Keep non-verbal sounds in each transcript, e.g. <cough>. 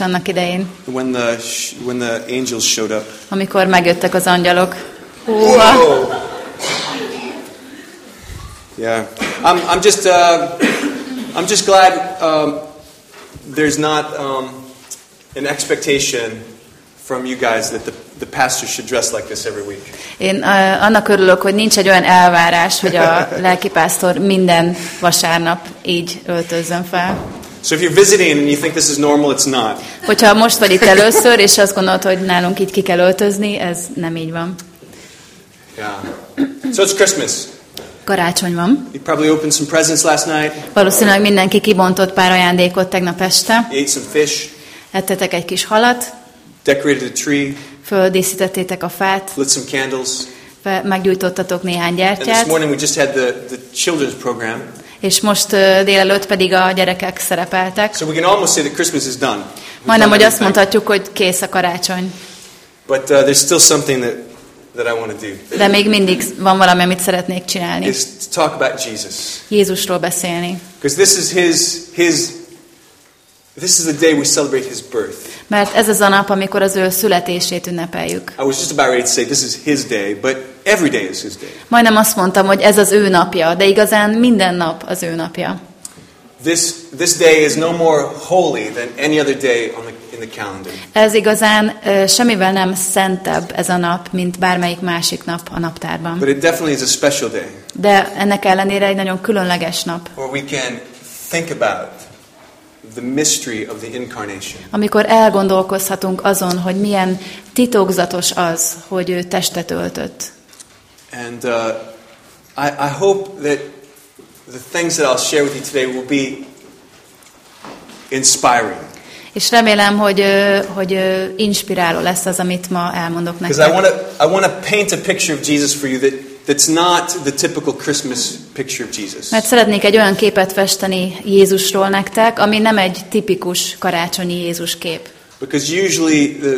annak idején, when the when the angels showed up. amikor megjöttek az angyalok. Húha! Yeah, I'm, I'm just uh, I'm just glad um, there's not um, an expectation from you guys that the, the pastor should dress like this every week. Én uh, annak örülök, hogy nincs egy olyan elvárás, hogy a <laughs> lelkipásztor minden vasárnap így öltözzön fel. So if you're visiting and you think this is normal, it's not. Hogyha most vagy itt először, és azt gondolod, hogy nálunk így ki kell öltözni, ez nem így van. Yeah. So it's Christmas. Karácsony van. You probably opened some presents last night. Valószínűleg mindenki kibontott pár ajándékot tegnap este. You ate some fish. Ettetek egy kis halat, Decorated a tree. földíszítettétek a fát, Lit some candles. meggyújtottatok néhány And this gyertyát, morning we just had the, the children's program. És most délelőtt pedig a gyerekek szerepeltek. So we can almost say that Christmas is done. We've Majdnem, hogy azt mondhatjuk, hogy kész a karácsony. But uh, there's still something that, that I want to do. De még mindig van valami, amit szeretnék csinálni. Is to talk about Jesus. Jézusról beszélni. Because this is his, his, this is the day we celebrate his birth. Mert ez az a nap, amikor az ő születését ünnepeljük. I was just about ready to say this is his day, but every day is his day. Majdnem azt mondtam, hogy ez az ő napja, de igazán minden nap az ő napja. This, this day is no more holy than any other day on the, in the calendar. Ez igazán ö, semmivel nem szentebb ez a nap, mint bármelyik másik nap a naptárban. But it definitely is a special day De ennek ellenére egy nagyon különleges nap, where we can think about the mystery of the incarnation. amikor elgondolkozhatunk azon, hogy milyen titokzatos az, hogy ő testet öltött. And uh, I, I hope that the things that I'll share with you today will be inspiring. És remélem, hogy, hogy inspiráló lesz az, amit ma elmondok Because I nektek. want to I want to paint a picture of Jesus for you that, that's not the typical Christmas picture of Jesus. Mert szeretnék egy olyan képet festeni Jézusról nektek, ami nem egy tipikus karácsonyi Jézus kép. Because usually the,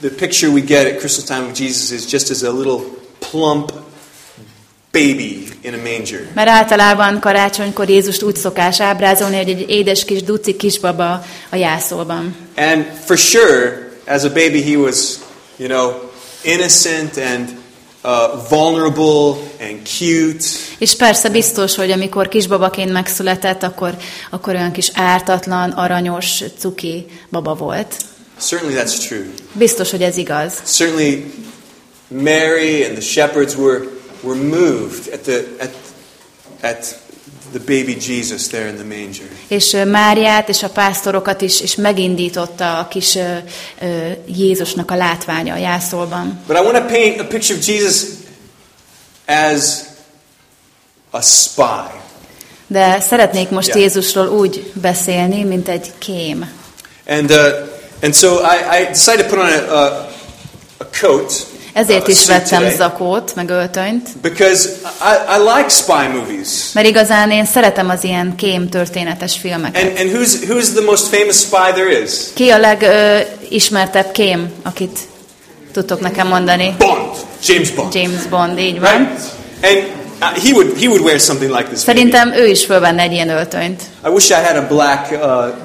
the picture we get at Christmas time of Jesus is just as a little plump baby in a manger. Mert általában karácsonykor Jézust úgy szokás ábrázolni, hogy egy édes kis duci kisbaba a jászolban. And for sure, as a baby, he was, you know, innocent and uh, vulnerable and cute. És persze biztos, hogy amikor kisbabaként megszületett, akkor, akkor olyan kis ártatlan, aranyos, cuki baba volt. Certainly that's true. Biztos, hogy ez igaz. Certainly, Mary and the shepherds were, were moved at the, at, at the baby Jesus there in the manger. És Máriát és a pásztorokat is, is megindította a kis Jézusnak a látványa a jászolban. But I want to paint a picture of Jesus as a spy. De szeretnék most Yeah. Jézusról úgy beszélni, mint egy kém. And, uh, and so I, I decided to put on a, a, a coat. Ezért is vettem zakót, meg öltönyt, Because I, I like spy movies. mert igazán én szeretem az ilyen kém történetes filmeket. And, and who's, who's the most famous spy there is? Ki a legismertebb kém, akit tudtok nekem mondani? Bond. James Bond. James Bond, így van. Right? And uh, he, would, he would wear something like this. Szerintem ő is fölvenne egy ilyen öltönyt. I wish I had a black uh,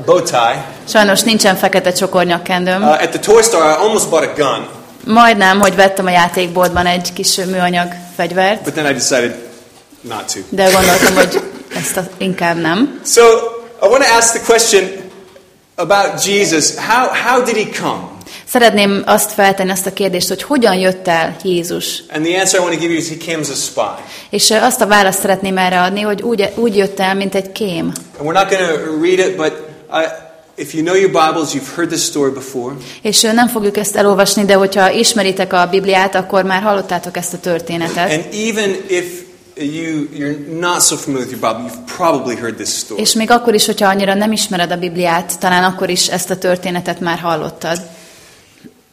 bow tie. Sajnos nincsen fekete csokornyakkendőm. Uh, at the toy store, I almost bought a gun, Majdnem, hogy vettem a játékboltban egy kis műanyag fegyvert, but then I decided not to. de gondoltam, hogy ezt a, inkább nem. So I want to ask the question about Jesus. How, how did he come? Szeretném azt feltenni, azt a kérdést, hogy hogyan jött el Jézus. And the answer I want to give you is he came as a spy. És azt a választ szeretném erre adni, hogy úgy, úgy jött el, mint egy kém. And we're not going to read it, but I, if you know your Bibles, you've heard this story before. És nem fogjuk ezt elolvasni, de hogyha ismeritek a Bibliát, akkor már hallottátok ezt a történetet. And even if you, you're not so familiar with your Bible, you've probably heard this story. És még akkor is, hogyha annyira nem ismered a Bibliát, talán akkor is ezt a történetet már hallottad.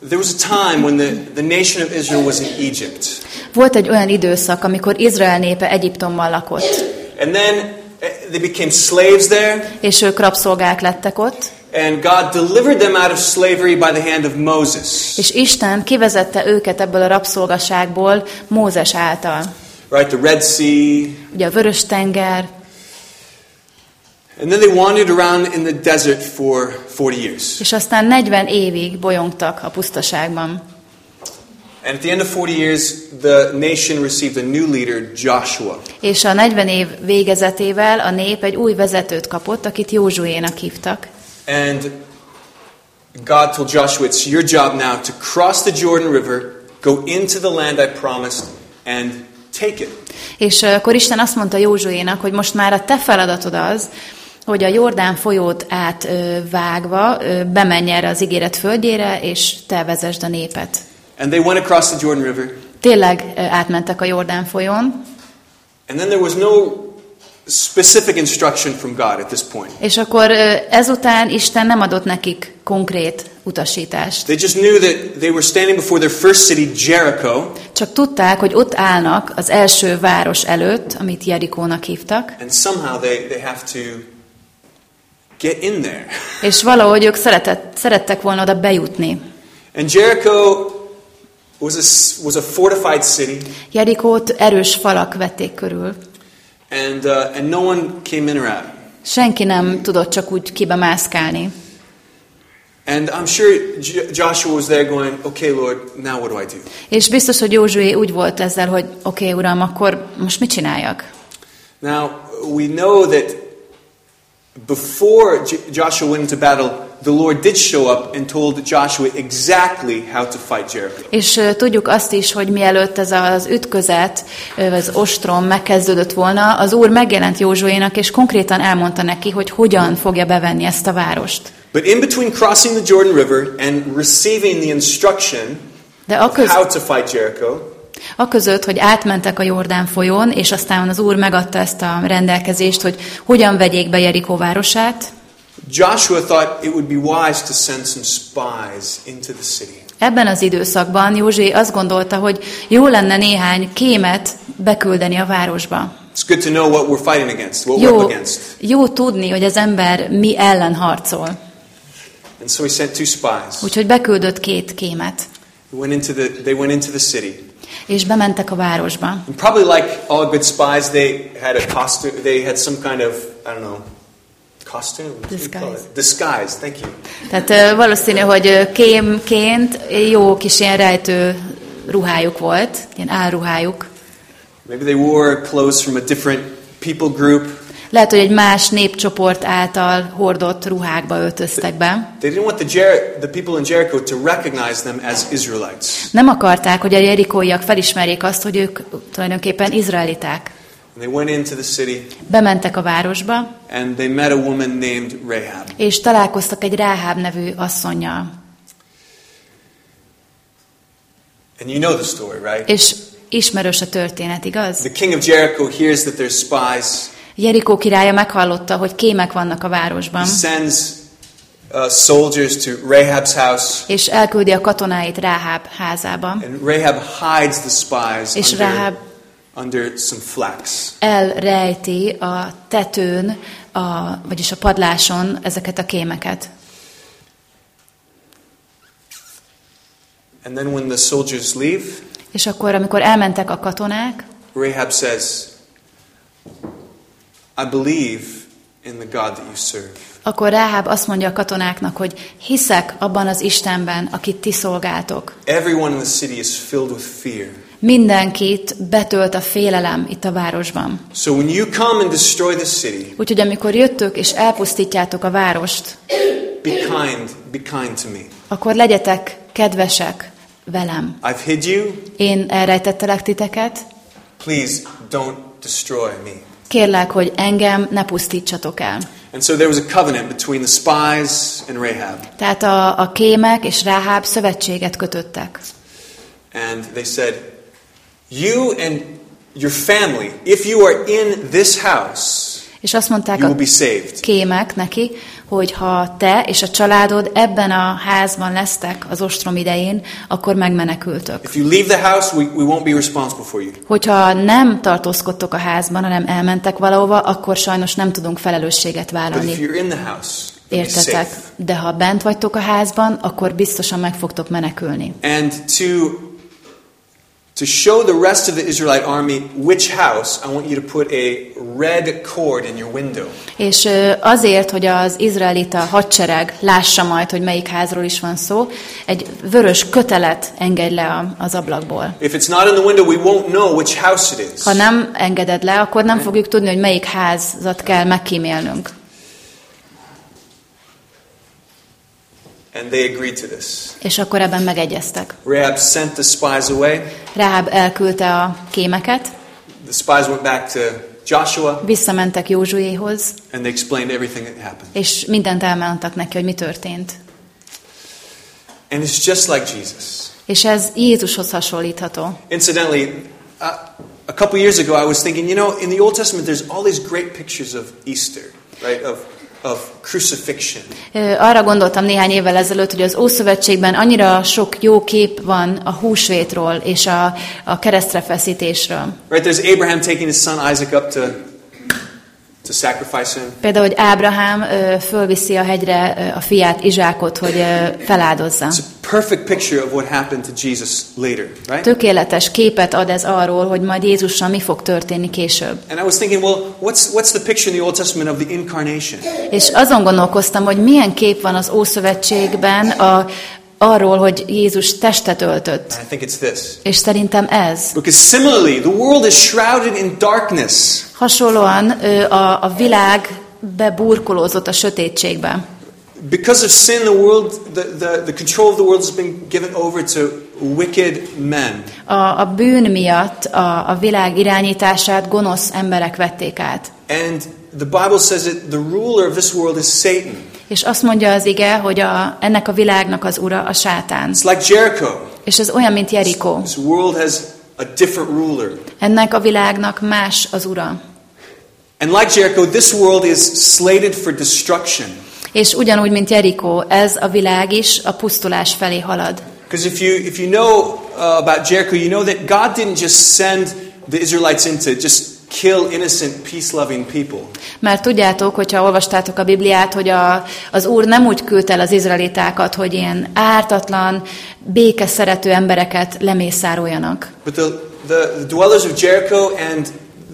There was a time when the, the nation of Israel was in Egypt. Volt egy olyan időszak, amikor Izrael népe Egyiptomban lakott, And then they became slaves there, és ők rabszolgák lettek ott, and God delivered them out of slavery by the hand of Moses. és Isten kivezette őket ebből a rabszolgaságból Mózes által. Right, the Red Sea, Ugye a Vörös tenger, And then they wandered around in the desert for 40 years. És aztán 40 évig bolyongtak a pusztaságban. And at the end of 40 years, the nation received a new leader, Joshua. És a 40 év végezetével a nép egy új vezetőt kapott, akit Józsuénak hívtak. And God told Joshua, it's your job now to cross the Jordan River, go into the land I promised, and take it. És akkor Isten azt mondta Józsuénak, hogy most már a te feladatod az, hogy a Jordán folyót átvágva bemenj erre az ígéret földjére, és te vezesd a népet. And they went across the Jordan River. Tényleg átmentek a Jordán folyón, And then there was no specific instruction from God at this point. és akkor ezután Isten nem adott nekik konkrét utasítást. They just knew that they were standing before their first city, Jericho, Csak tudták, hogy ott állnak az első város előtt, amit Jerikónak hívtak, and somehow they, they have to get in there. és valahogy ők szeretett, szerettek volna oda bejutni. And Jericho was a, was a fortified city, Jerikót erős falak vették körül. and, uh, and no one came in or out. Senki nem tudott csak úgy kibemászkálni. And I'm sure Joshua was there going, okay, Lord, now what do I do? És biztos, hogy Józsué úgy volt ezzel, hogy oké, okay, uram, akkor most mit csináljak? Now, we know that before Joshua went into battle, the Lord did show up and told Joshua exactly how to fight Jericho. És tudjuk azt is, hogy mielőtt ez az ütközet, az ostrom megkezdődött volna, az Úr megjelent Józsuénak, és konkrétan elmondta neki, hogy hogyan fogja bevenni ezt a várost. But in between crossing the Jordan River and receiving the instruction De aköz, how to fight Jericho, aközött, hogy átmentek a Jordán folyón, és aztán az Úr megadta ezt a rendelkezést, hogy hogyan vegyék be Jerikó városát, Joshua thought it would be wise to send some spies into the city. Ebben az időszakban Józsé azt gondolta, hogy jó lenne néhány kémet beküldeni a városba. It's good to know what we're fighting against, what we're up Jó, against. jó tudni, hogy az ember mi ellen harcol. And so he sent two spies. Úgyhogy beküldött két kémet, went into the, they went into the city. és bementek a városba. And probably like all good spies, they had a costume. They had some kind of I don't know costume. Disguise. Disguise. Thank you. Tehát valószínű, hogy kémként jó kis ilyen rejtő ruhájuk volt, ilyen álruhájuk. Maybe they wore clothes from a different people group. Lehet, hogy egy más népcsoport által hordott ruhákba öltöztek be. They didn't want the, Jer- the people in Jericho to recognize them as Israelites. Nem akarták, hogy a jerikóiak felismerjék azt, hogy ők tulajdonképpen izraeliták. And they went into the city Bementek a városba, and they met a woman named Rahab. és találkoztak egy Ráháb nevű asszonnyal. And you know the story, right? És ismerős a történet, igaz? The king of Jericho hears that there's spies. Jerikó királya meghallotta, hogy kémek vannak a He városban, sends uh, soldiers to Rahab's house. és elküldi a katonáit Ráháb házába. And Rahab hides the spies És Rahab under some flax. elrejti a tetőn, a, vagyis a padláson ezeket a kémeket. And then when the soldiers leave, És akkor, amikor elmentek a katonák, Rahab says, I believe in the God that you serve. akkor Ráháb azt mondja a katonáknak, hogy hiszek abban az Istenben, akit ti szolgáltok. Everyone in the city is filled with fear. Mindenkit betölt a félelem itt a városban. So when you come and destroy the city, Úgyhogy amikor jöttök és elpusztítjátok a várost, be kind, be kind to me. akkor legyetek kedvesek velem. I've hid you. Én elrejtettelek titeket, Please don't destroy me. kérlek, hogy engem ne pusztítsatok el. And so there was a covenant between the spies and Rahab. Tehát a, a kémek és Ráháb szövetséget kötöttek. And they said, You and your family, if you are in this house, És azt mondták a kémek neki, hogy ha te és a családod ebben a házban lesztek az ostrom idején, akkor megmenekültök. If you leave the house, we, we won't be responsible for you. Hogyha nem tartózkodtok a házban, hanem elmentek valahova, akkor sajnos nem tudunk felelősséget But if vállalni. you're in the house, you'll be Értetek? De ha bent vagytok a házban, akkor biztosan meg fogtok menekülni. And to To show the rest of the Israelite army which house, I want you to put a red cord in your window. És azért, hogy az izraelita hadsereg lássa majd, hogy melyik házról is van szó, egy vörös kötelet engedj le az ablakból. If it's not in the window, we won't know which house it is. Ha nem engeded le, akkor nem fogjuk tudni, hogy melyik házat kell megkímélnünk. And they agreed to this. És akkor ebben megegyeztek. Rahab sent the spies away. Ráháb elküldte a kémeket, The spies went back to Joshua visszamentek Józsuéhoz, and they explained everything that happened. és mindent elmondtak neki, hogy mi történt. And it's just like Jesus. És ez Jézushoz hasonlítható. Incidentally, uh, a couple years ago, I was thinking, you know, in the Old Testament, there's all these great pictures of Easter, right? Of, of crucifixion. Arra gondoltam néhány évvel ezelőtt, hogy az Ószövetségben annyira sok jó kép van a húsvétról és a, a keresztre feszítésről. Right? There's Abraham taking his son Isaac up to, to sacrifice him. Például, hogy Ábrahám fölviszi a hegyre a fiát, Izsákot, hogy feláldozza. It's a perfect picture of what happened to Jesus later, right? Tökéletes képet ad ez arról, hogy majd Jézussal mi fog történni később. And I was thinking, well, what's, what's the picture in the Old Testament of the incarnation? És azon gondolkoztam, hogy milyen kép van az Ószövetségben a, arról, hogy Jézus testet öltött. És szerintem ez. Because similarly, the world is shrouded in darkness. Hasonlóan a, a világ beburkolózott a sötétségbe. Because of sin, the world, the, the, the control of the world has been given over to wicked men. A, a bűn miatt a, a világ irányítását gonosz emberek vették át. And the Bible says that the ruler of this world is Satan. És azt mondja az ige, hogy a, ennek a világnak az ura a sátán. It's like Jericho. És ez olyan, mint Jerikó. This world has a different ruler. Ennek a világnak más az ura. And like Jericho, this world is slated for destruction. És ugyanúgy, mint Jerikó, ez a világ is a pusztulás felé halad. Because if you, if you know uh, about Jericho, you know that God didn't just send the Israelites in to just kill innocent, peace loving people. Mert tudjátok, hogyha olvastátok a Bibliát, hogy a, az Úr nem úgy küldte el az izraelitákat, hogy ilyen ártatlan, békeszerető embereket lemészároljanak. But the, the, the dwellers of Jericho and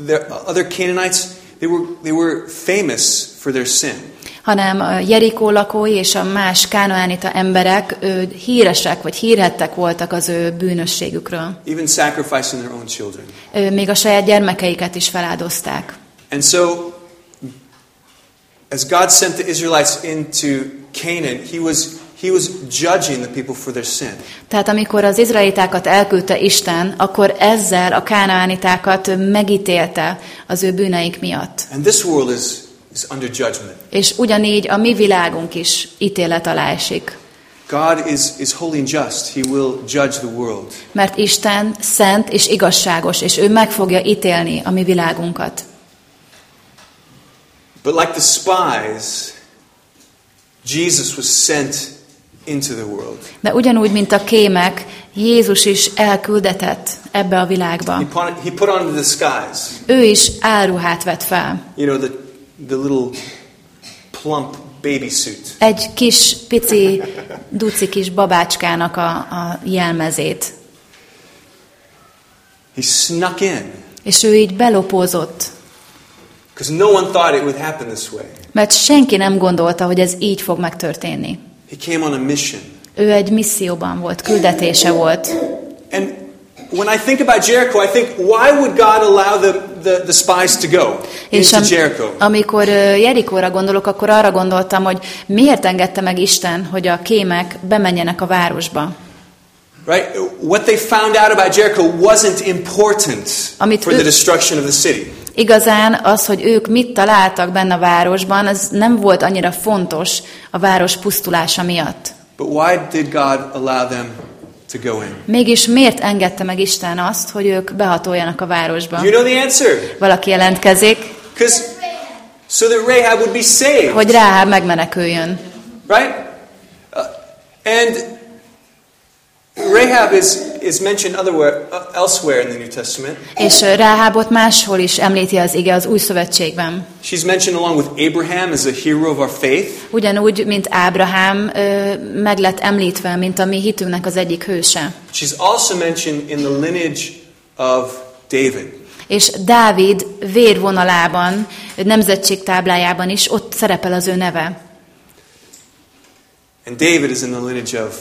the other Canaanites, they were, they were famous for their sin. Hanem a Jerikó lakói és a más kánoánita emberek ő, híresek vagy hírhettek voltak az ő bűnösségükről. even sacrificing their own children. Ő, még a saját gyermekeiket is feláldozták. And so, as God sent the Israelites into Canaan, He was, he was judging the people for their sin. Tehát amikor az izraelitákat elküldte Isten, akkor ezzel a kánaánitákat megítélte az ő bűneik miatt. And this world is, is under judgment. És ugyanígy a mi világunk is ítélet alá esik. God is, is holy and just. He will judge the world. Mert Isten szent és igazságos, és ő meg fogja ítélni a mi világunkat. But like the spies, Jesus was sent into the world. De ugyanúgy, mint a kémek, Jézus is elküldetett ebbe a világba. He put, he put on the disguise. Ő is álruhát vett fel. You know, the, the little plump baby suit. Egy kis, pici, duci kis babácskának a, a jelmezét. He snuck in És ő így belopózott, because no one thought it would happen this way. mert senki nem gondolta, hogy ez így fog megtörténni. He came on a mission. Ő egy misszióban volt, küldetése volt. And when I think about Jericho, I think, why would God allow the, the, the spies to go És into am, Jericho? amikor Jerikóra gondolok, akkor arra gondoltam, hogy miért engedte meg Isten, hogy a kémek bemenjenek a városba. Right? What they found out about Jericho wasn't important Amit for the destruction of the city. Igazán az, hogy ők mit találtak benne a városban, az nem volt annyira fontos a város pusztulása miatt. But why did God allow them to go in? Mégis miért engedte meg Isten azt, hogy ők behatoljanak a városba? You know the answer. Valaki jelentkezik, Because so that Rahab would be saved. hogy Ráháb megmeneküljön. Right? Uh, and Rahab is, is mentioned otherwhere, uh, elsewhere in the New Testament. És ö, Ráhábot máshol is említi az ige az új szövetségben. She's mentioned along with Abraham as a hero of our faith. Ugyanúgy, mint Ábrahám ö, meg lett említve, mint a mi hitünknek az egyik hőse. She's also mentioned in the lineage of David. És Dávid vérvonalában, nemzetségtáblájában is ott szerepel az ő neve. And David is in the lineage of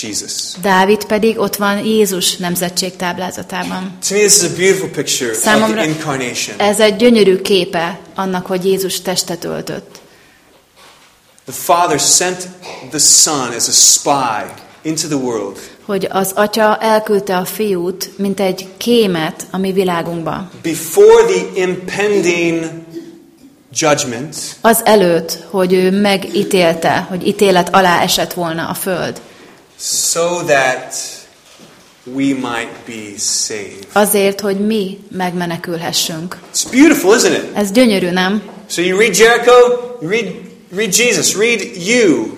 Jesus. Dávid pedig ott van Jézus nemzetség táblázatában. To me, this is a beautiful picture of Számomra the incarnation. ez egy gyönyörű képe annak, hogy Jézus testet öltött. The Father sent the Son as a spy into the world Hogy az atya elküldte a fiút, mint egy kémet a mi világunkba. before the impending judgment Az előtt, hogy ő megítélte, hogy ítélet alá esett volna a föld. So that we might be saved. Azért, hogy mi megmenekülhessünk. It's beautiful, isn't it? Ez gyönyörű, nem? So you read Jericho, you read, read Jesus, read you,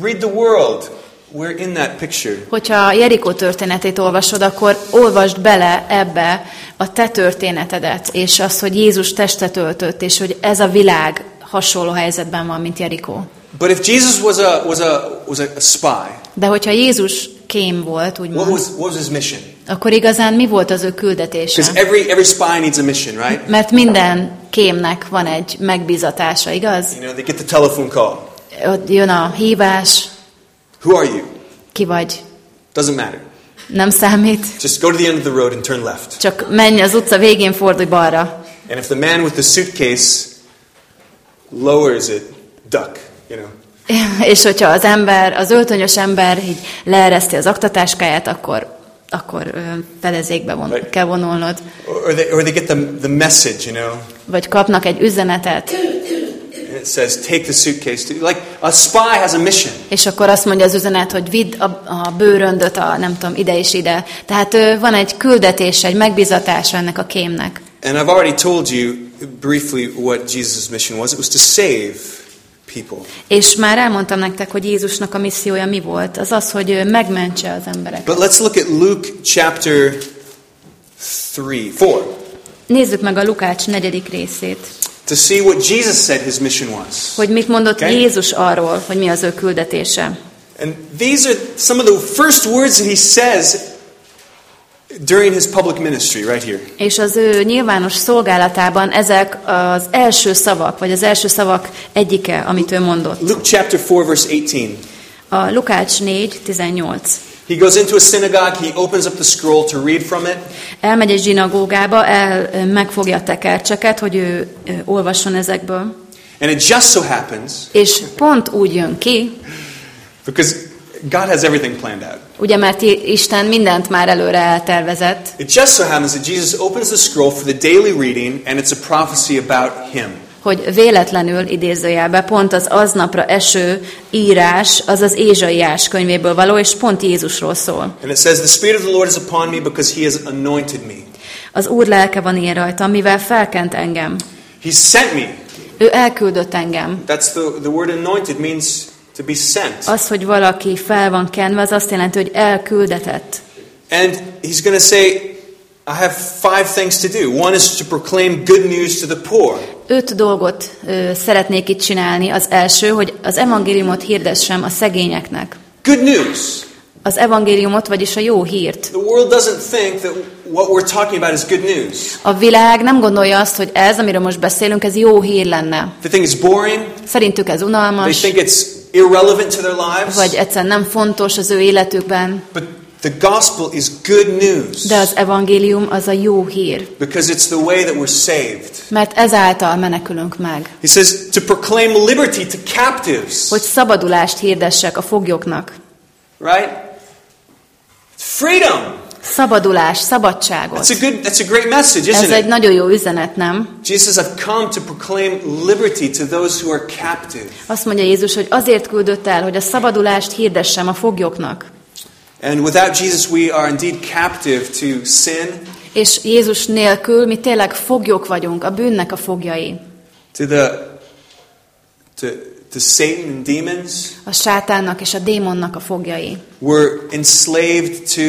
read the world. We're in that picture. Hogyha Jerikó történetét olvasod, akkor olvasd bele ebbe a te történetedet, és az, hogy Jézus testet öltött, és hogy ez a világ hasonló helyzetben van, mint Jerikó. But if Jesus was a was a was a spy, De hogyha Jézus kém volt, what úgymond, was what was his mission? akkor igazán mi volt az ő küldetése? Because every every spy needs a mission, right? Mert minden kémnek van egy megbízatása, igaz? You know, they get the telephone call. Ott jön a hívás, Who are you? ki vagy, Doesn't matter. nem számít, Just go to the end of the road and turn left. csak menj az utca végén, fordulj balra. And if the man with the suitcase lowers it, duck, you know. És hogyha az ember, az öltönyös ember így leereszti az aktatáskáját, akkor, akkor fedezékbe von, Right. kell vonulnod. Or, they or they get the the message, you know. Vagy kapnak egy üzenetet, it says, take the suitcase. To, like a spy has a mission. és akkor azt mondja az üzenet, hogy vidd a, a bőröndöt, a nem tudom, ide és ide. Tehát van egy küldetése, egy megbízatása ennek a kémnek. And I've already told you briefly what Jesus' mission was. It was to save people. És már elmondtam nektek, hogy Jézusnak a missziója mi volt. Az az, hogy megmentse az embereket. But let's look at Luke chapter 3, 4, Nézzük meg a Lukács negyedik részét, to see what Jesus said his mission was. hogy mit mondott Okay. Jézus arról, hogy mi az ő küldetése. And these are some of the first words that he says during his public ministry, right here. És az ő nyilvános szolgálatában ezek az első szavak, vagy az első szavak egyike, amit ő mondott. Luke chapter 4, verse 18. A Lukács 4, 18. He goes into a synagogue, he opens up the scroll to read from it, Elmegy egy zsinagógába, el megfogja a tekercseket, hogy ő olvasson ezekből. and it just so happens, És pont úgy jön ki, because God has everything planned out. ugye mert Isten mindent már előre eltervezett, It just so happens that Jesus opens the scroll for the daily reading, and it's a prophecy about him. hogy véletlenül idézőjelbe pont az aznapra eső írás, az az Ézsaiás könyvéből való, és pont Jézusról szól. And it says, The Spirit of the Lord is upon me because he has anointed me. Az Úr lelke van én rajtam, mivel felkent engem. He sent me. Ő elküldött engem. That's the, the word anointed means to be sent. Az, hogy valaki fel van kenve, az azt jelenti, hogy elküldetett. And he's going to say, I have five things to do. One is to proclaim good news to the poor. Öt dolgot ö, szeretnék itt csinálni. Az első, hogy az evangéliumot hirdessem a szegényeknek. Good news. Az evangéliumot, vagyis a jó hírt. The world doesn't think that what we're talking about is good news. A világ nem gondolja azt, hogy ez, amiről most beszélünk, ez jó hír lenne. They think it's boring. Szerintük ez They unalmas, think it's irrelevant to their lives. vagy egyszerűen nem fontos az ő életükben. But the gospel is good news De az evangélium az a jó hír, because it's the way that we're saved. mert ezáltal menekülünk meg. He says to proclaim liberty to captives, Hogy szabadulást hirdessek a foglyoknak. right? Freedom. Szabadulás, szabadságot. That's a good. That's a great message, Ez isn't egy it? nagyon jó üzenet, nem? Jesus "I've come to proclaim liberty to those who are captive." Azt mondja Jézus, hogy azért küldött el, hogy a szabadulást hirdessem a foglyoknak. And without Jesus, we are indeed captive to sin, És Jézus nélkül mi tényleg foglyok vagyunk, a bűnnek a fogjai. to the to to Satan and demons. A sátánnak és a démonnak a fogjai. We're enslaved to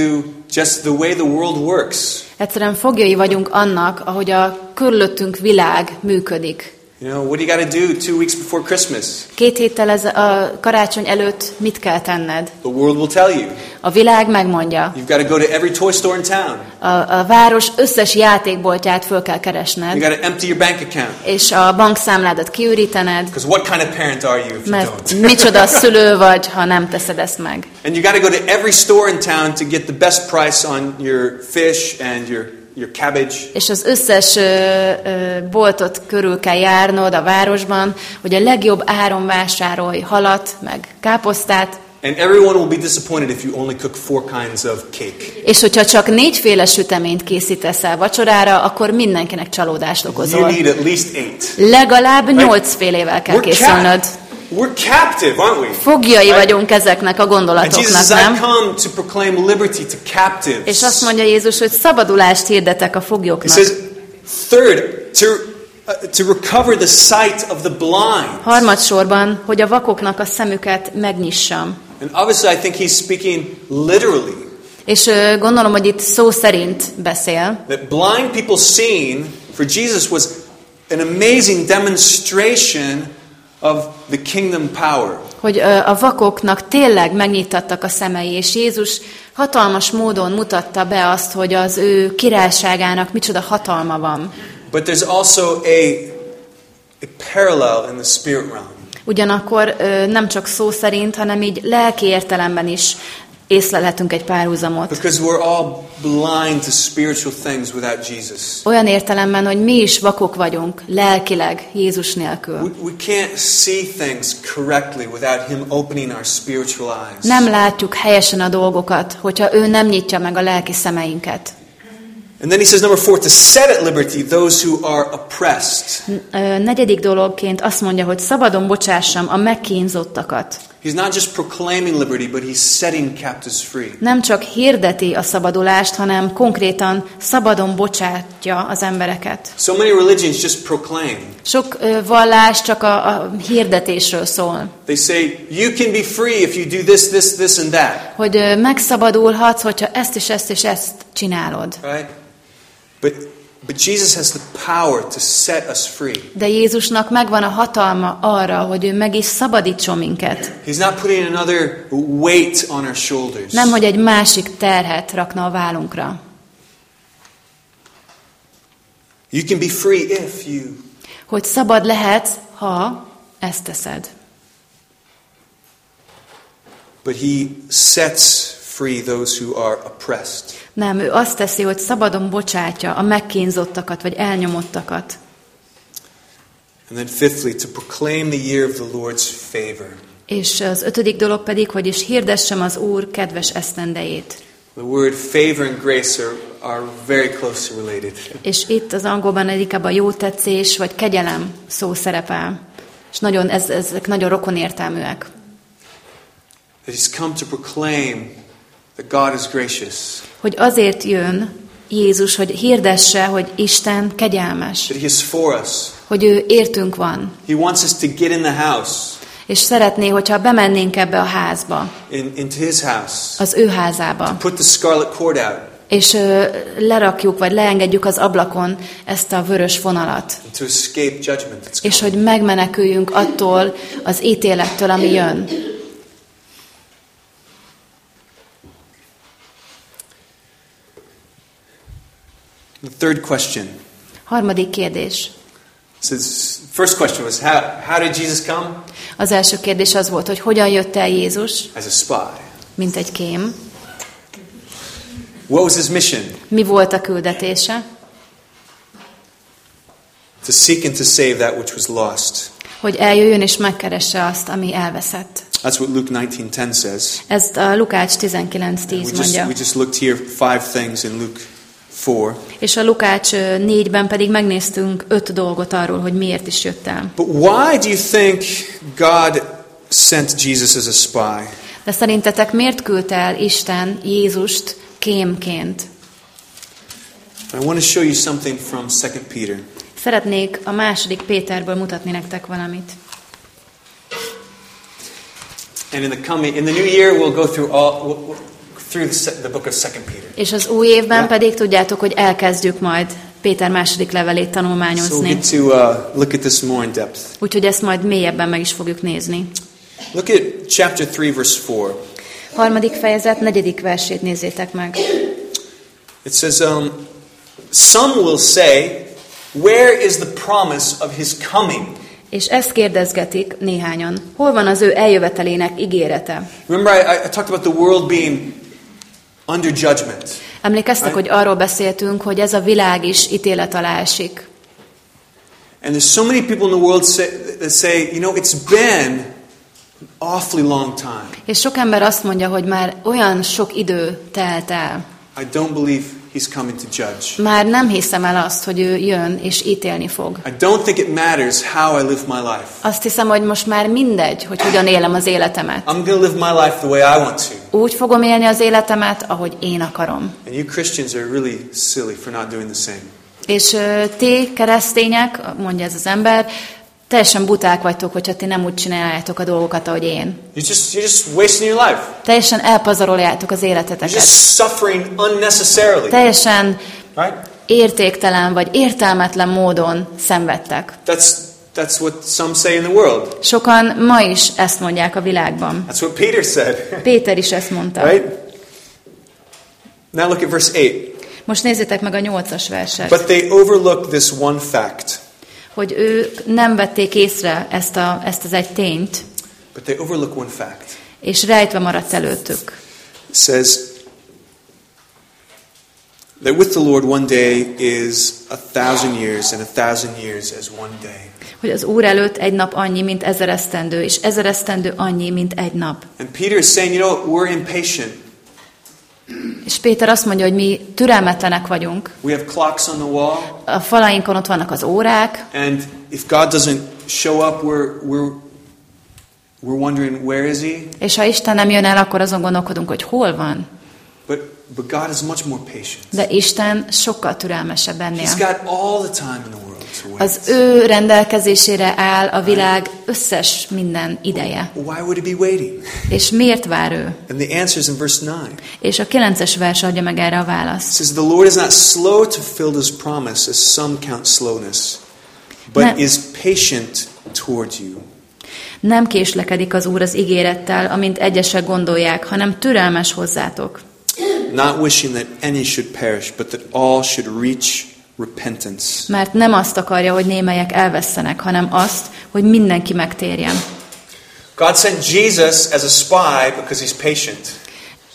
just the way the world works. Egyszerűen fogjai vagyunk annak, ahogy a körülöttünk világ működik. You know, what do you got to do two weeks before Christmas? Két héttel ez a karácsony előtt mit kell tenned? The world will tell you. A világ megmondja. You've got to go to every toy store in town. A, a város összes játékboltját föl kell keresned, You got to empty your bank account. és a bankszámládat kiürítened, Because what kind of parent are you if you don't? <laughs> micsoda <laughs> szülő vagy, ha nem teszed ezt meg. And you got to go to every store in town to get the best price on your fish and your, your cabbage. És az összes ö, ö, boltot körül kell járnod a városban, hogy a legjobb áron vásárolj halat, meg káposztát, And everyone will be disappointed if you only cook four kinds of cake. és hogyha csak négyféle süteményt készítesz el vacsorára, akkor mindenkinek csalódást You okozol. need at least eight. Legalább nyolcfélével kell We're, készülnöd. We're captive, aren't we? Fogjai Right? vagyunk ezeknek a gondolatoknak, nem? come to proclaim liberty to captives. És azt mondja Jézus, hogy szabadulást hirdetek a He foglyoknak. says, third, to, uh, to recover the sight of the blind. Harmadsorban, hogy a vakoknak a szemüket megnyissam. And obviously, I think he's speaking literally. És gondolom, hogy itt szó szerint beszél, That blind people seeing for Jesus was an amazing demonstration of the kingdom power. hogy a vakoknak tényleg megnyittattak a szemei, és Jézus hatalmas módon mutatta be azt, hogy az ő királyságának micsoda hatalma van. But there's also a, a parallel in the spirit realm. Ugyanakkor nem csak szó szerint, hanem így lelki értelemben is észlelhetünk egy párhuzamot. Because we're all blind to spiritual things without Jesus. Olyan értelemben, hogy mi is vakok vagyunk, lelkileg, Jézus nélkül. We, we can't see things correctly without Him opening our spiritual eyes. Nem látjuk helyesen a dolgokat, hogyha ő nem nyitja meg a lelki szemeinket. And then He says, number four, to set at liberty those who are oppressed. Negyedik dologként azt mondja, hogy szabadon bocsássam a megkínzottakat. He's not just proclaiming liberty, but He's setting captives free. Nem csak hirdeti a szabadulást, hanem konkrétan szabadon bocsátja az embereket. So many religions just proclaim. Sok ö, vallás csak a, a hirdetésről szól, They say, you can be free if you do this, this, this, and that. hogy ö, megszabadulhatsz, hogyha ezt és ezt és ezt csinálod. Right? But, but Jesus has the power to set us free. De Jézusnak megvan a hatalma arra, hogy ő meg is szabadítson minket. He's not putting another weight on our shoulders. Nem, hogy egy másik terhet rakna a vállunkra. You can be free if you. Hogy szabad lehetsz, ha ezt teszed. But he sets free those who are oppressed. Nem, ő azt teszi, hogy szabadon bocsátja a megkínzottakat vagy elnyomottakat. And then fifthly, to proclaim the year of the Lord's favor. És az ötödik dolog pedig, hogy is hirdessem az Úr kedves esztendejét. The word favor and grace are, are very closely related. És itt az angolban inkább a jó tetszés vagy kegyelem szó szerepel. És nagyon, ez, ezek nagyon rokonértelműek. That he's come to proclaim that God is gracious. Hogy azért jön Jézus, hogy hirdesse, hogy Isten kegyelmes. That he is for us. Hogy ő értünk van. He wants us to get in the house, És szeretné, hogyha bemennénk ebbe a házba, in, into his house, az ő házába, put the scarlet cord out, és ö, lerakjuk, vagy leengedjük az ablakon ezt a vörös vonalat, to escape judgment és hogy megmeneküljünk attól az ítélettől, ami jön. The third question. Harmadik kérdés. Says, first question was how, how did Jesus come? Az első kérdés az volt, hogy hogyan jött el Jézus, As a spy. mint egy kém, What was his mission? mi volt a küldetése, To seek and to save that which was lost. hogy eljöjjön és megkeresse azt, ami elveszett. That's what Luke 19:10 says. Ezt a Lukács 19.10 We just, mondja. we just looked here five things in Luke 4. És a Lukács 4-ben pedig megnéztünk öt dolgot arról, hogy miért is jött el. But why do you think God sent Jesus as a spy? De szerintetek miért küldte el Isten Jézust kémként? I want to show you something from 2 Peter. Szeretnék a második Péterből mutatni nektek valamit. And in the coming, in the new year, we'll go through all, we'll- through the, se- the book of Second Peter. És az új évben Ja. pedig tudjátok, hogy elkezdjük majd Péter második levelét So we'll tanulmányozni. get to uh, look at this more in depth. Úgyhogy ezt majd mélyebben meg is fogjuk nézni. Look at chapter 3, verse 4. Harmadik fejezet, negyedik versét nézzétek meg. It says, um, Some will say, Where is the promise of his coming? És ezt kérdezgetik néhányan. Hol van az ő eljövetelének ígérete? Remember, I, I talked about the world being under judgment. Emlékeztek, hogy arról beszéltünk, hogy ez a világ is ítélet alá esik. And there's so many people in the world say, that say, you know, it's been an awfully long time. És sok ember azt mondja, hogy már olyan sok idő telt el. I don't believe he's coming to judge. Már nem hiszem el azt, hogy ő jön és ítélni fog. I don't think it matters how I live my life. Azt hiszem, hogy most már mindegy, hogy hogyan élem az életemet. I'm going to live my life the way I want to. Úgy fogom élni az életemet, ahogy én akarom. And you Christians are really silly for not doing the same. És ti, keresztények, mondja ez az ember, teljesen buták vagytok, hogyha ti nem úgy csináljátok a dolgokat, ahogy én. You're just, you're just wasting your life. Teljesen elpazaroljátok az You're életeteket. just suffering unnecessarily. Teljesen Right? értéktelen vagy értelmetlen módon szenvedtek. That's, that's what some say in the world. Sokan ma is ezt mondják a világban. That's what Peter said. Péter is ezt mondta. right? Now look at verse 8. Most nézzétek meg a nyolcas verset, But they overlook this one fact. Hogy ők nem vették észre ezt, a, ezt az egy tényt, But they overlook one fact. és rejtve maradt előttük. Says that with the Lord one day is a thousand years, and a thousand years as one day. Hogy az Úr előtt egy nap annyi, mint ezer esztendő, és ezer esztendő annyi, mint egy nap. And Peter is saying, you know, we're impatient. És Péter azt mondja, hogy mi türelmetlenek vagyunk. We have clocks on the wall, A falainkon ott vannak az órák, and if God doesn't show up, we're, we're, we're wondering, where is he? és ha Isten nem jön el, akkor azon gondolkodunk, hogy hol van. But, but God is much more patient. De Isten sokkal türelmesebb ennél. He's got all the time in the. Az ő rendelkezésére áll a világ összes minden ideje. Why would he be waiting? És miért vár ő? And the answer is in verse 9. És a kilences vers adja meg erre a It választ. says, The Lord is not slow to fulfill his promise, as some count slowness, but Nem. is patient toward you. Nem késlekedik az Úr az ígérettel, amint egyesek gondolják, hanem türelmes hozzátok. Not wishing that any should perish, but that all should reach repentance. Mert nem azt akarja, hogy némelyek elvesztenek, hanem azt, hogy mindenki megtérjen. God sent Jesus as a spy because he's patient,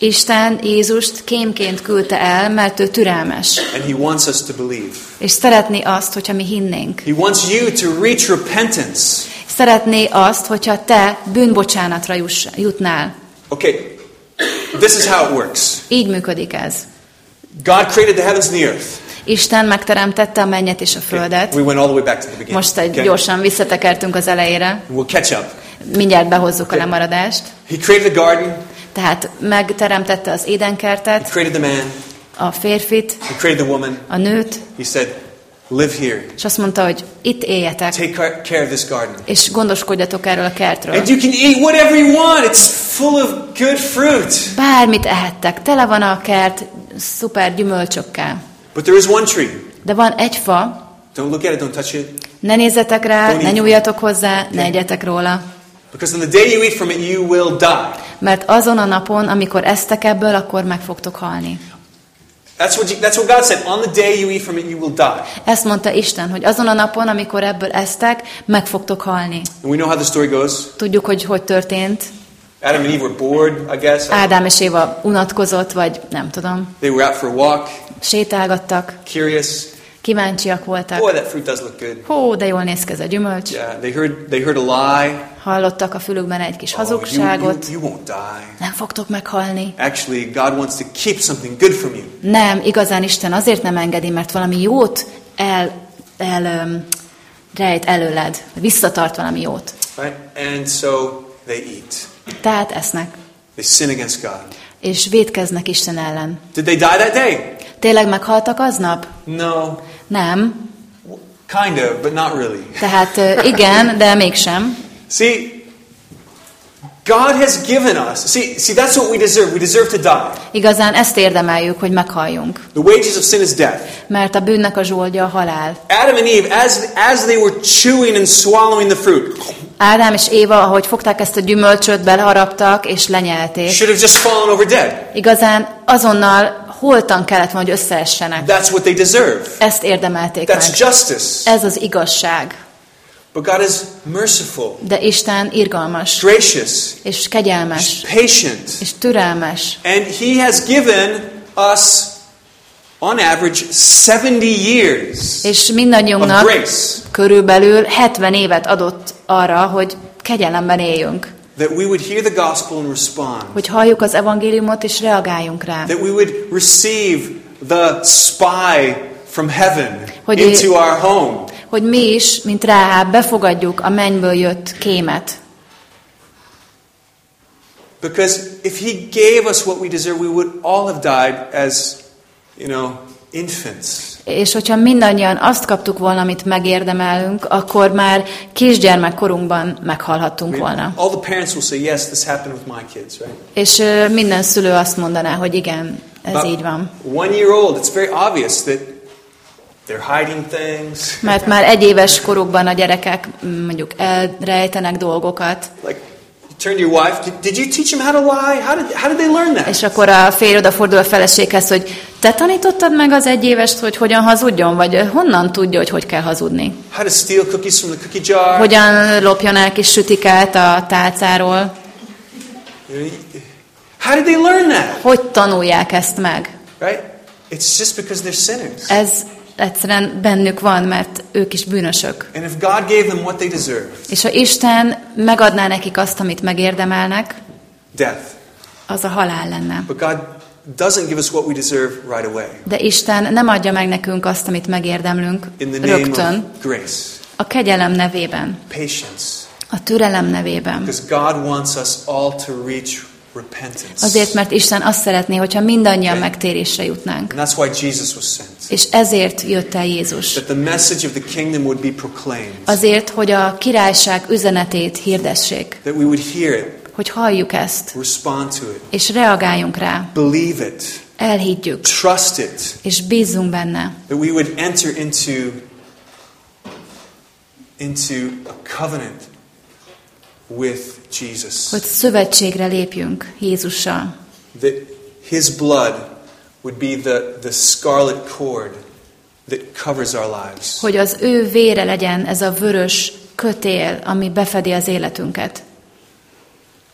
Isten Jézust kémként küldte el, mert ő türelmes. and he wants us to believe. És szeretné azt, hogyha mi hinnénk. He wants you to reach repentance. Szeretné azt, hogyha te bűnbocsánatra juss, jutnál. Okay, this is how it works Így működik ez. God created the heavens and the earth. Isten megteremtette a mennyet és a földet. We went all the way back to the beginning. Most egy Okay? gyorsan visszatekertünk az elejére. We'll catch up. Mindjárt behozzuk a lemaradást. He created the garden, Tehát megteremtette az he édenkertet, created the man, a férfit, he created the woman. a nőt, He said, Live here. és azt mondta, hogy itt éljetek, Take car- care of this garden. és gondoskodjatok erről a kertről. And you can eat whatever you want. It's full of good fruit. Bármit ehettek, tele van a kert szuper gyümölcsökkel. But there is one tree. De van egy fa, Don't look at it, don't touch it. ne nézzetek rá, Don't ne nyúljatok hozzá, ne egyetek róla. Because on the day you eat from it, you will die. Mert azon a napon, amikor esztek ebből, akkor meg fogtok halni. That's what, you, that's what God said. On the day you eat from it, you will die. Ezt mondta Isten, hogy azon a napon, amikor ebből esztek, meg fogtok halni. And we know how the story goes. Tudjuk, hogy hogy történt. Adam and Eve were bored, I guess. Ádám és Éva unatkozott, vagy nem tudom, They were out for a walk, sétálgattak, curious. kíváncsiak voltak. Boy, that fruit does look good. Hó, de jól néz ki ez a gyümölcs. Yeah, they heard, they heard a lie. Hallottak a fülükben egy kis Oh, you, you, hazugságot. you won't die. Nem fogtok meghalni. Actually, God wants to keep something good from you. Nem, igazán Isten azért nem engedi, mert valami jót el, el um, rejt előled, visszatart valami jót. Right? And so they eat. Tehát esznek, They sin against God. és védkeznek Isten ellen. Did they die that day? Tényleg meghaltak aznap? No. Nem. Kind of, but not really. Tehát igen, de mégsem. See, God has given us. See, see, that's what we deserve. We deserve to die. Igazán ezt érdemeljük, hogy meghalljunk. The wages of sin is death. Mert a bűnnek a zsoldja a halál. Adam and Eve, as, as they were chewing and swallowing the fruit, Ádám és Éva, ahogy fogták ezt a gyümölcsöt, beleharaptak és lenyelték. should have just fallen over dead. Igazán azonnal holtan kellett volna, hogy összeessenek. That's what they deserve. Ezt érdemelték That's meg. justice. Ez az igazság. But God is merciful, De Isten irgalmas, gracious, és kegyelmes, patient. és türelmes. And He has given us, on average, 70 years És mindannyiunknak körülbelül 70 évet adott arra, hogy kegyelemben éljünk. That we would hear the gospel and respond. Hogy halljuk az evangéliumot és reagáljunk rá. That we would receive the spy from heaven Hogy- into our home. Hogy mi is, mint Ráháb, befogadjuk a mennyből jött kémet. Because if He gave us what we deserve, we would all have died as, you know, infants. És hogyha mindannyian azt kaptuk volna, amit megérdemelünk, akkor már kisgyermekkorunkban meghalhattunk volna. all the parents will say, yes, this happened with my kids, right? És minden szülő azt mondaná, hogy igen, ez About így van. One year old, it's very obvious that they're hiding things. <laughs> Mert már egy éves korukban a gyerekek mondjuk elrejtenek dolgokat, Like, turn to your wife, did you teach them how to lie? How did, how did they learn that? és akkor a férj odafordul a feleséghez, hogy te tanítottad meg az egyévest, hogy hogyan hazudjon, vagy honnan tudja, hogy hogy kell hazudni? How to steal cookies from the cookie jar? Hogyan lopjon el kis sütikát a tálcáról? How did they learn that? Hogy tanulják ezt meg? Right? It's just because they're sinners. Ez egyszerűen bennük van, mert ők is bűnösök. And if God gave them what they deserve, És ha Isten megadná nekik azt, amit megérdemelnek, death. az a halál lenne. But God doesn't give us what we deserve right away. De Isten nem adja meg nekünk azt, amit megérdemlünk In the name rögtön, of grace, a kegyelem nevében, patience. a türelem nevében. Because God wants us all to reach repentance. Azért, mert Isten azt szeretné, hogyha mindannyian megtérésre jutnánk. And that's why Jesus was sent. És ezért jött el Jézus. That the message of the kingdom would be proclaimed. Azért, hogy a királyság üzenetét hirdessék. That we would hear it, Hogy halljuk ezt, és reagáljunk rá. Elhiggyük, trust it. és bízzunk benne. That we would enter into, into a covenant with Jesus. Hogy szövetségre lépjünk Jézussal. That his blood would be the, the scarlet cord that covers our lives. Hogy az ő vére legyen ez a vörös kötél, ami befedi az életünket.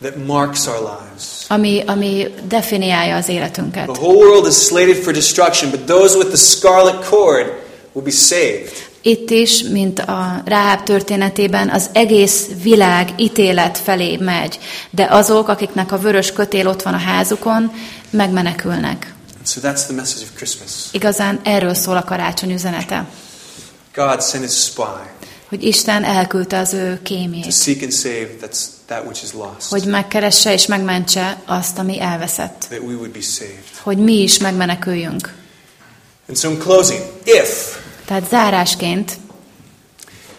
That marks our lives. Ami, ami definiálja az életünket. The whole world is slated for destruction, but those with the scarlet cord will be saved. Itt is, mint a Ráháb történetében, az egész világ ítélet felé megy, de azok, akiknek a vörös kötél ott van a házukon, megmenekülnek. So that's the message of Christmas. Igazán erről szól a karácsony üzenete, God sent his spy hogy Isten elküldte az ő to kémjét, seek and save that's hogy megkeresse és megmentse azt, ami elveszett, hogy mi is megmeneküljünk. And so in closing, if Tehát zárásként,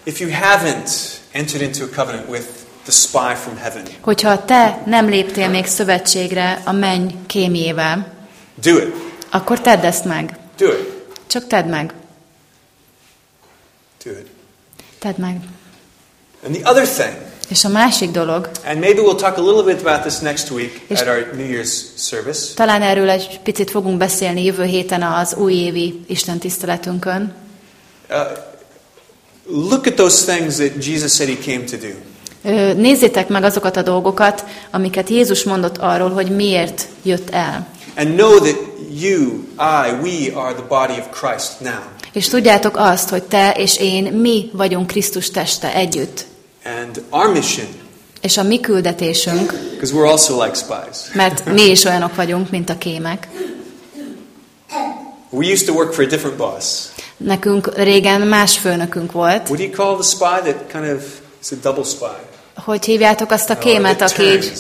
if you haven't entered into a covenant with the spy from heaven, hogyha te nem léptél még szövetségre a menny kémjével, do it. akkor tedd ezt meg. Do it. Csak tedd meg. Do it. Tedd meg. And the other thing, És a másik dolog, and maybe we'll talk a little bit about this next week És- at our New Year's service. talán erről egy picit fogunk beszélni jövő héten az újévi Isten tiszteletünkön. Uh, look at those things that Jesus said he came to do. Nézzétek meg azokat a dolgokat, amiket Jézus mondott arról, hogy miért jött el. And know that you, I, we are the body of Christ now. És tudjátok azt, hogy te és én, mi vagyunk Krisztus teste együtt. And our mission, És a mi küldetésünk, we're also like spies. mert mi is olyanok vagyunk, mint a kémek. We used to work for a different boss. Nekünk régen más főnökünk volt. What do you call the spy that kind of is a double spy? Hogy hívjátok azt a kémet, it aki így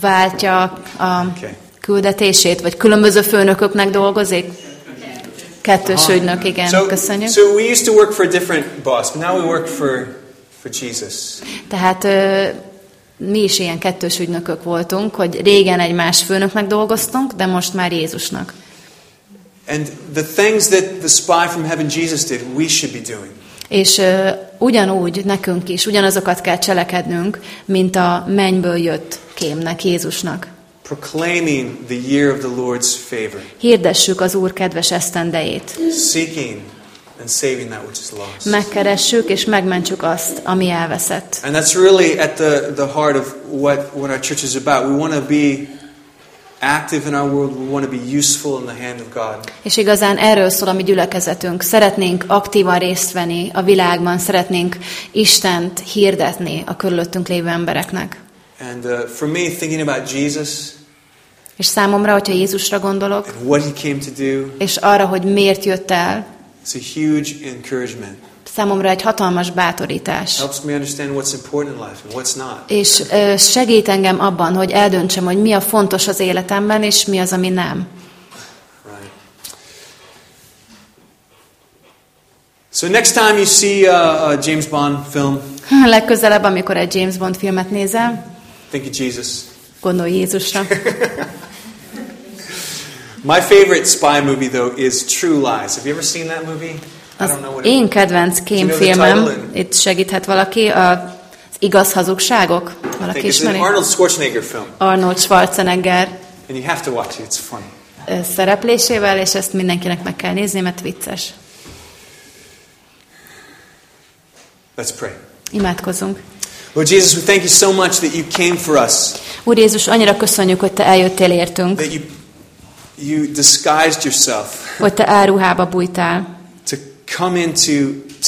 váltja a Okay. küldetését, vagy különböző főnököknek dolgozik? Kettős ügynök, igen, So, köszönjük. so we used to work for a different boss, now we work for, for Jesus. Tehát mi is ilyen kettős ügynökök voltunk, hogy régen egy más főnöknek dolgoztunk, de most már Jézusnak. And the things that the spy from heaven Jesus did, we should be doing. És uh, ugyanúgy nekünk is, ugyanazokat kell cselekednünk, mint a mennyből jött kémnek, Jézusnak. Proclaiming the year of the Lord's favor. Hirdessük az Úr kedves esztendejét. Seeking and saving that which is lost. Megkeressük és megmentsük azt, ami elveszett. And that's really at the, the heart of what, what our church is about. We want to be active in our world. We want to be useful in the hand of God. És igazán erről szól a mi gyülekezetünk. Szeretnénk aktívan részt venni a világban, szeretnénk Istent hirdetni a körülöttünk lévő embereknek. And uh, for me, thinking about Jesus És számomra, hogyha Jézusra gondolok, and what he came to do, és arra, hogy miért jött el, it's a huge encouragement. számomra egy hatalmas bátorítás. Helps me understand what's important in life and what's not. És ö, segít engem abban, hogy eldöntsem, hogy mi a fontos az életemben, és mi az, ami nem. Right. So next time you see a, a James Bond film, <laughs> Legközelebb, amikor egy James Bond filmet nézel, think of Jesus. gondolj Jézusra. <laughs> My favorite spy movie though is True Lies. Have you ever seen that movie? Az én kedvenc kémfilmem, itt segíthet valaki, a, az igaz hazugságok, valaki ismeri? Arnold Schwarzenegger film, Arnold Schwarzenegger and you have to watch it. It's funny. szereplésével, és ezt mindenkinek meg kell nézni, mert vicces. Let's pray. Imádkozunk. Lord Jesus, we thank you so much that you came for us, Úr Jézus, annyira köszönjük, hogy Te eljöttél értünk, that you you disguised yourself hogy Te áruhába bújtál, to come into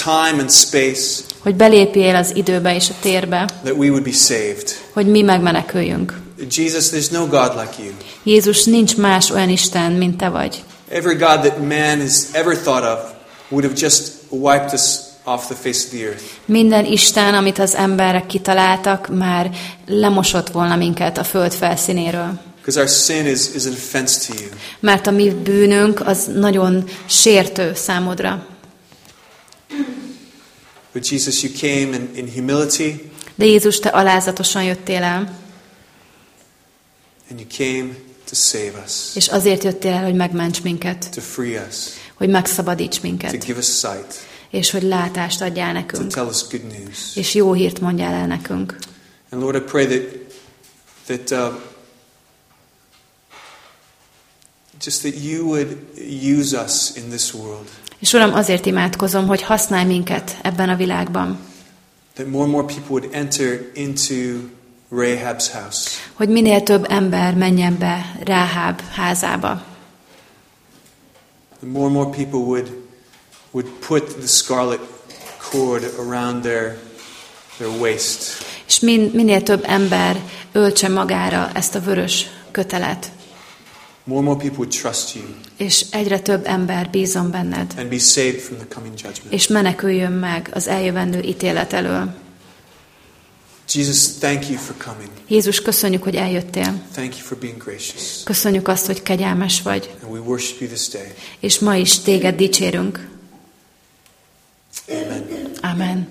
time and space hogy belépjél az időbe és a térbe, that we would be saved. hogy mi megmeneküljünk. Jesus, there's no God like you. Jézus, nincs más olyan Isten, mint Te vagy. Every God that man has ever thought of would have just wiped us off the face of the earth. Minden Isten, amit az emberek kitaláltak, már lemosott volna minket a föld felszínéről. Our sin is, is an offense to you. Mert a mi bűnünk az nagyon sértő számodra. But Jesus, you came in, in humility De Jézus, Te alázatosan jöttél el, and you came to save us, és azért jöttél el, hogy megments minket, to free us, hogy megszabadíts to minket, give us sight, és hogy látást adjál to nekünk, tell us good news. és jó hírt mondjál el nekünk. And Lord, I pray that that uh, just that you would use us in this world. És Uram, azért imádkozom, hogy használj minket ebben a világban, That more and more people would enter into Rahab's house. hogy minél több ember menjen be Ráháb házába, That more and more people would would put the scarlet cord around their their waist. és min, minél több ember öltse magára ezt a vörös kötelet, More and more people would trust you és egyre több ember bízom benned, and be saved from the coming judgment. és meneküljön meg az eljövendő ítélet elől. Jesus, thank you for coming. Jézus, köszönjük, hogy eljöttél. Thank you for being gracious. Köszönjük azt, hogy kegyelmes vagy, And we worship you this day. és ma is téged dicsérünk. Amen. Amen.